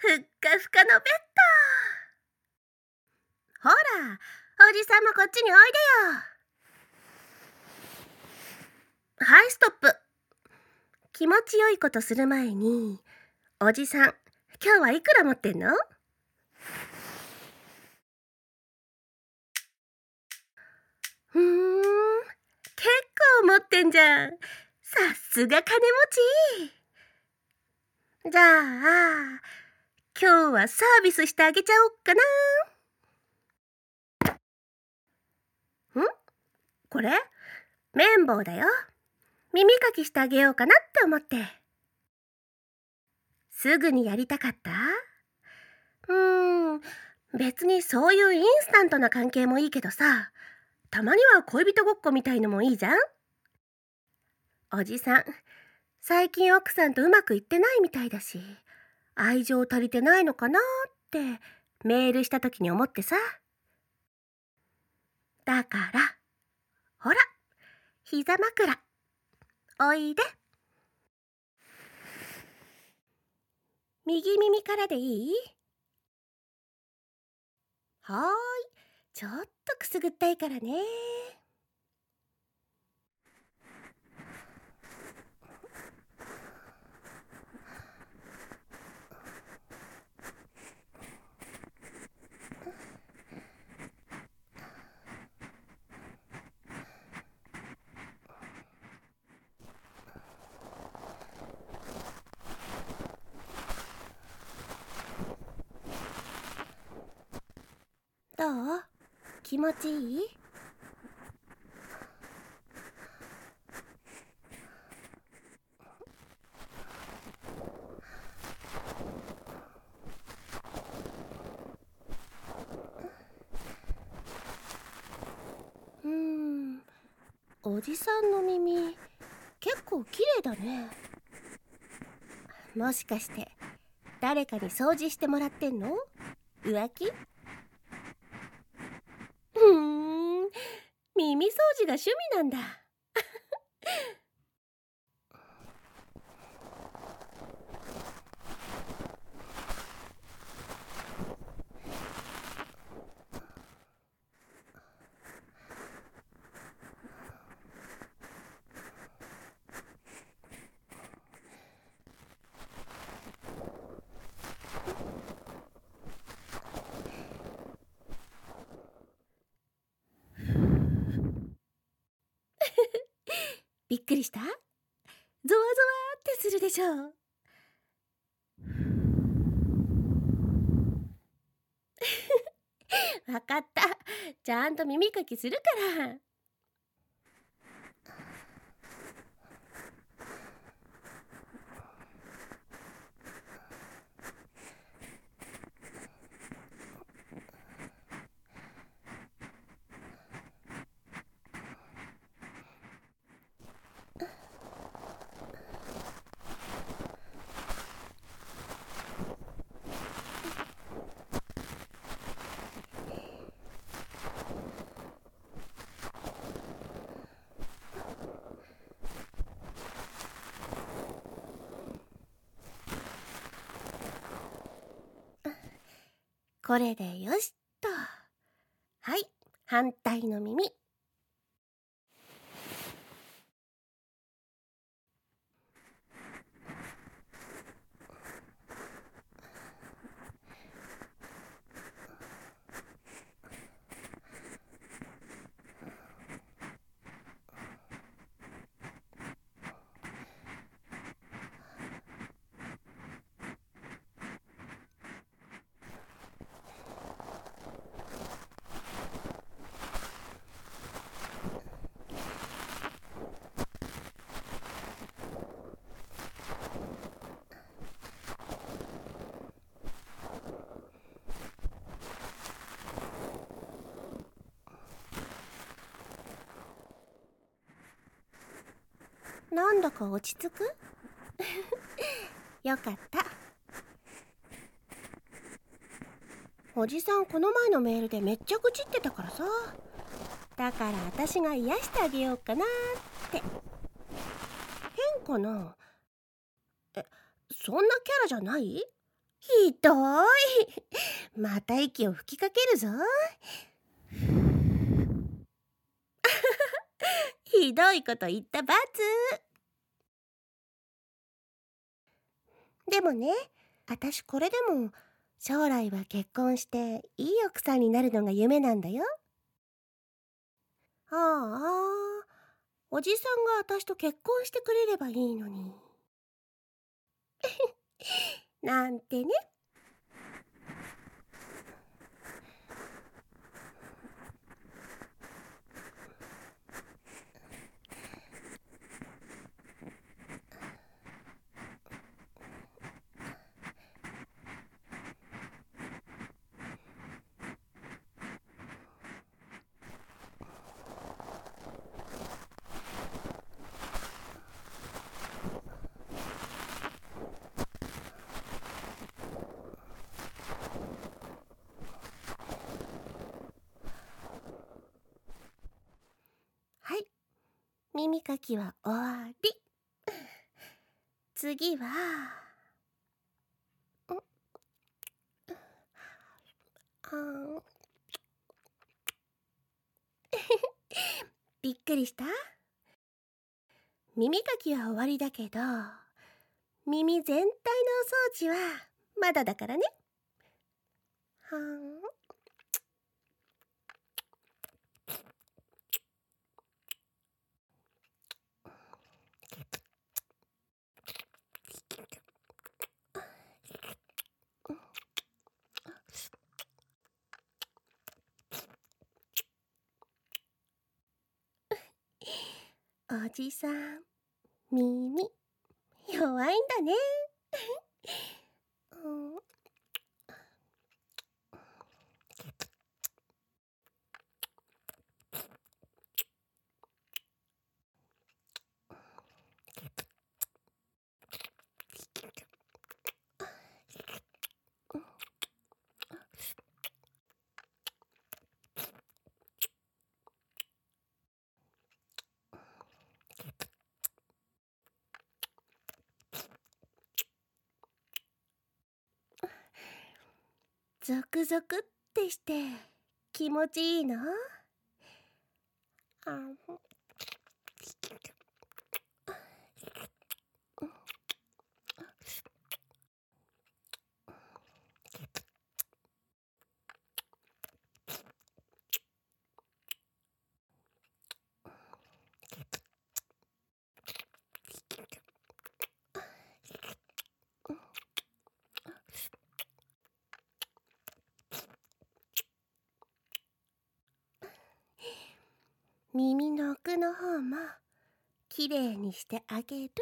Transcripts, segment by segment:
ふっかふかのベッド。ほらおじさんもこっちにおいでよ。はいストップ。気持ちよいことする前におじさん今日はいくら持ってんの？ふん結構持ってんじゃん。さすが金持ち。じゃあ今日はサービスしてあげちゃおっかな。ん？これ？綿棒だよ。耳かきしてあげようかなって思って。すぐにやりたかった？うーん。別にそういうインスタントな関係もいいけどさ。たまには恋人ごっこみたいのもいいじゃん？おじさん。最近奥さんとうまくいってないみたいだし。愛情足りてないのかなってメールした時に思ってさ。だからほら膝枕。おいで。右耳からでいい？はーい。ちょっとくすぐったいからね。どう？気持ちいい？うん。おじさんの耳結構綺麗だね。もしかして誰かに掃除してもらってんの？浮気ふーん耳掃除が趣味なんだ。びっくりした？ゾワゾワってするでしょ。う わかった。ちゃんと耳かきするから。これでよしっと。はい。反対の耳。なんだか落ち着く？よかった。おじさんこの前のメールでめっちゃ愚痴ってたからさ。だから私が癒してあげようかなって。変かな？えそんなキャラじゃない？ひどい。また息を吹きかけるぞ。ひどいこと言ったバツ。でもね、あたしこれでも将来は結婚していい奥さんになるのが夢なんだよ。ああ、おじさんがあたしと結婚してくれればいいのに。なんてね。はい。耳かきは終わり。次は、んあん びっくりした？耳かきは終わりだけど、耳全体のお掃除はまだだからね。はん。おじさん、耳、弱いんだね。うんゾクゾクってして気持ちいいの？あ耳の奥の方もきれいにしてあげる。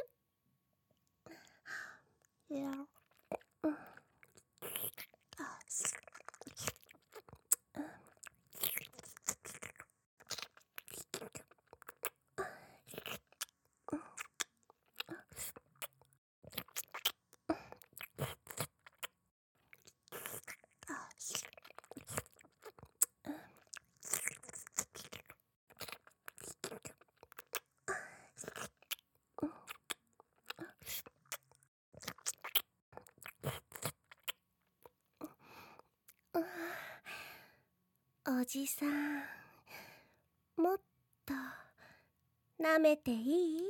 おじさん。もっと舐めていい？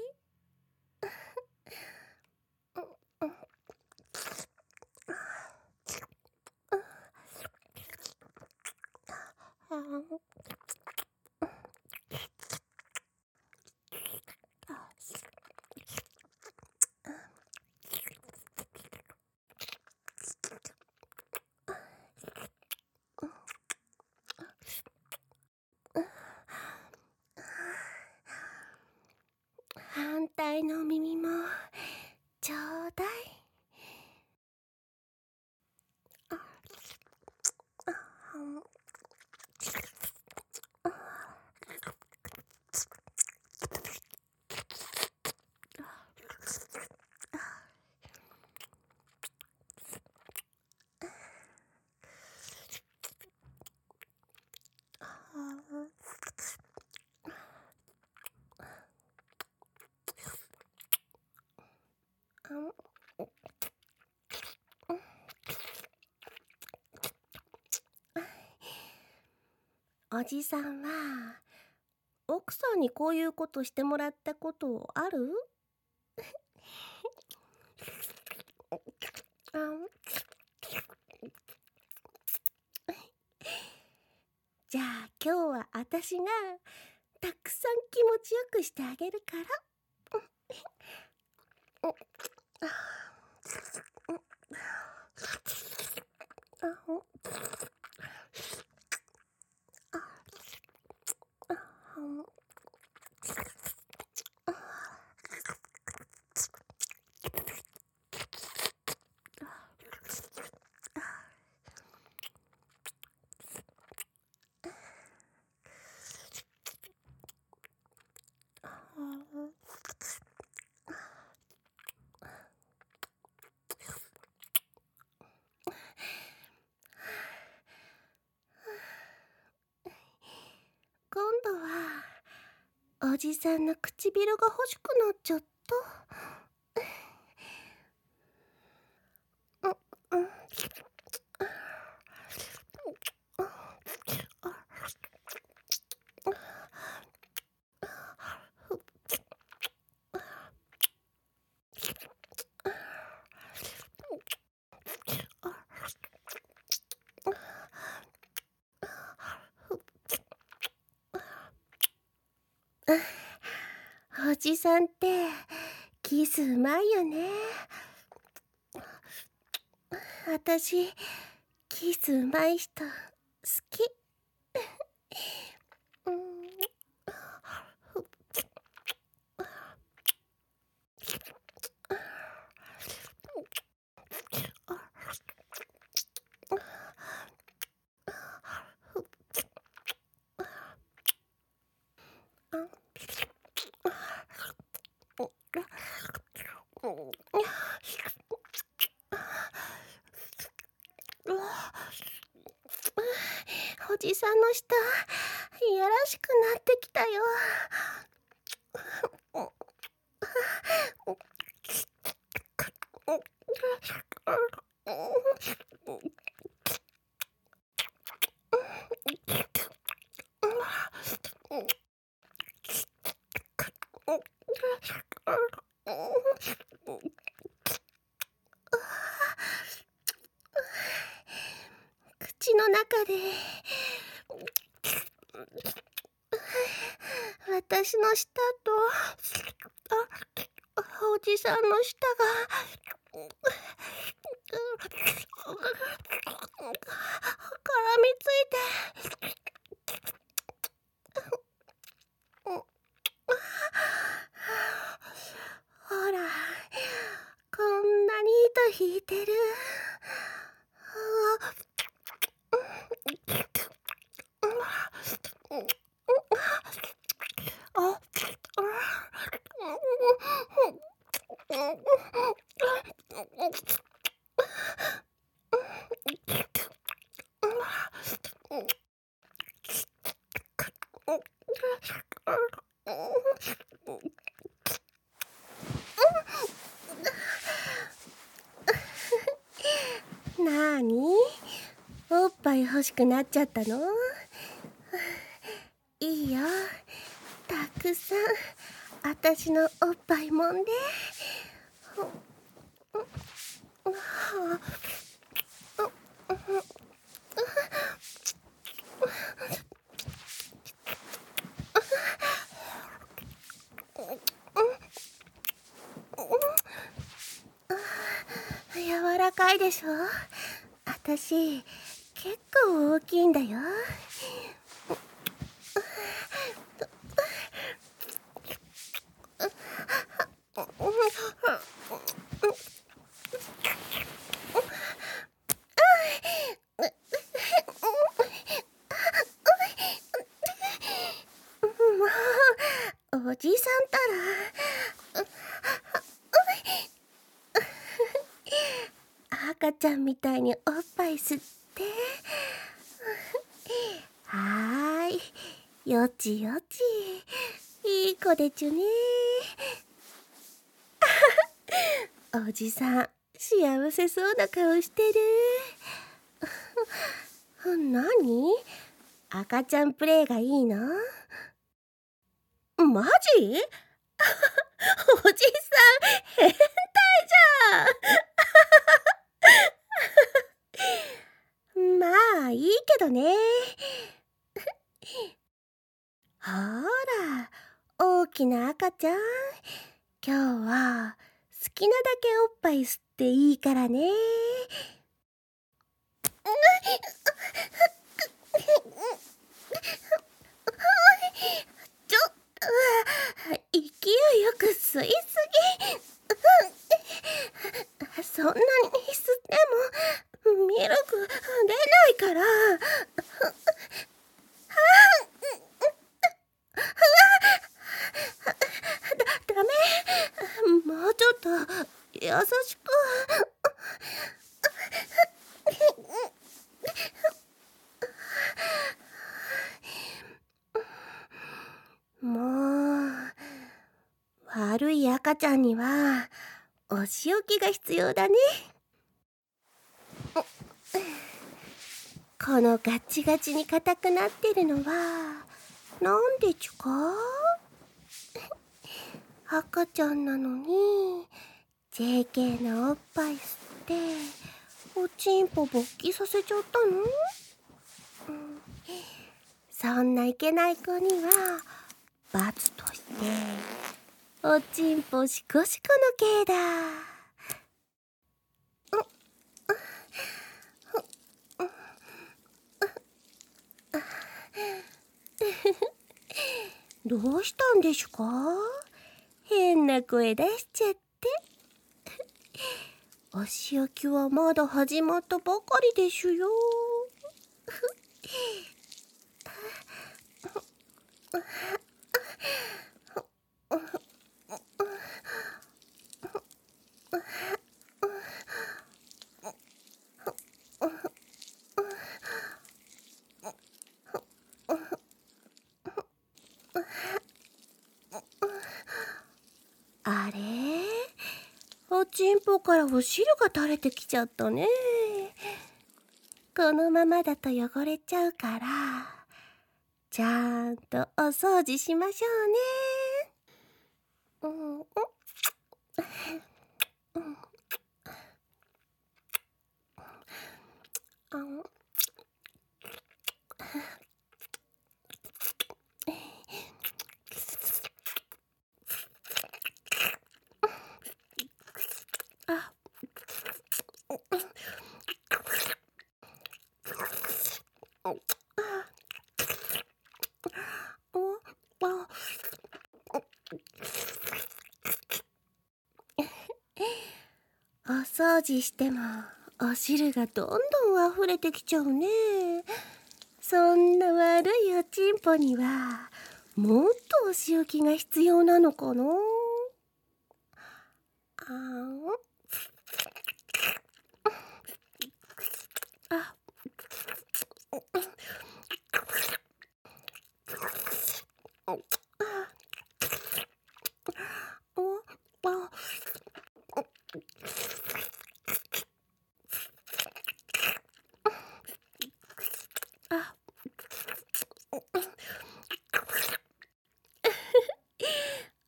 おじさんは奥さんにこういうことしてもらったことある？じゃあ今日は私がたくさん気持ちよくしてあげるから。おじさんの唇が欲しくなっちゃった。おじさんってキスうまいよね。私キスうまい人好きおじさんの舌いやらしくなってきたよ。の中で。私の舌とあおじさんの舌が絡みついてほらこんなに糸引いてる。なーにおっぱい欲しくなっちゃったの？いいよ。たくさん。私のおっぱいもんで。柔らかいでしょ？私結構大きいんだよ。おじさんたら赤ちゃんみたいにおっぱい吸ってて。はーい。よちよち。いい子でちゅね。おじさん幸せそうな顔してる。何？赤ちゃんプレイがいいの？マジ？おじさん変態じゃん。まあいいけどね。ほら大きな赤ちゃん。今日は好きなだけおっぱい吸っていいからね。ちょっと勢いよく吸いすぎ。そんなに吸ってもミルク出ないから。だダメもうちょっと優しくもう悪い赤ちゃんにはお仕置きが必要だねこのガチガチに硬くなってるのはなんでちゅか？赤ちゃんなのに JK のおっぱい吸っておちんぽ勃起させちゃったの、うん、そんないけない子には罰としておちんぽしこしこの刑だ。どうしたんでしゅか？変な声出しちゃって。お仕置きはまだ始まったばかりでしゅよ。あれ？おちんぽからお汁が垂れてきちゃったね。このままだと汚れちゃうからちゃんとお掃除しましょうね。うんうん。あお掃除してもお汁がどんどん溢れてきちゃうね。そんな悪いおちんぽにはもっとお仕置きが必要なのかな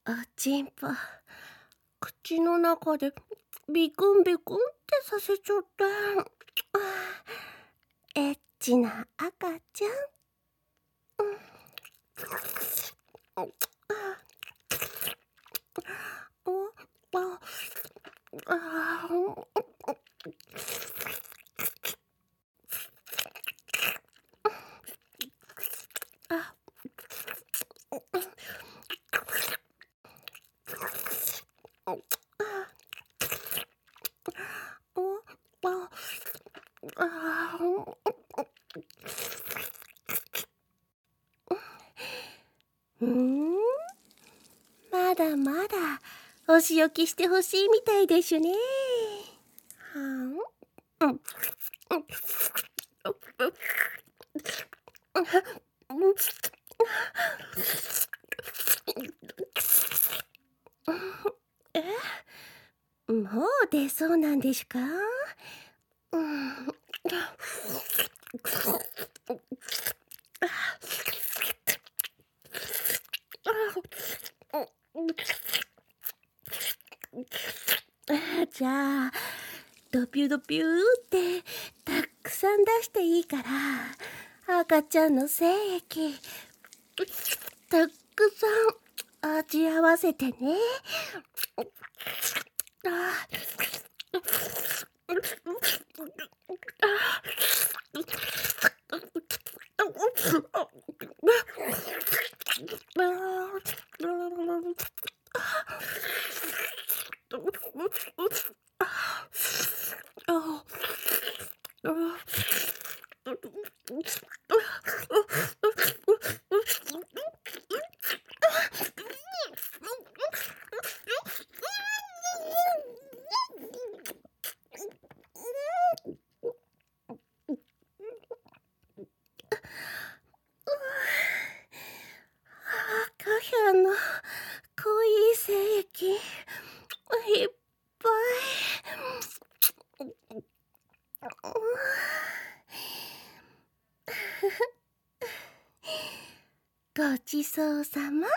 あんちんぽ口の中でビクンビクンってさせちゃってエッチな赤ちゃ、ん。うんまだまだお仕置きしてほしいみたいでしゅね。はん、うん、えもう出そうなんですか、うんじゃあドピュドピュってたくさん出していいから赤ちゃんの精液たくさん味合わせてね。赤ひゃの濃い精液いっぱい。ごちそうさま。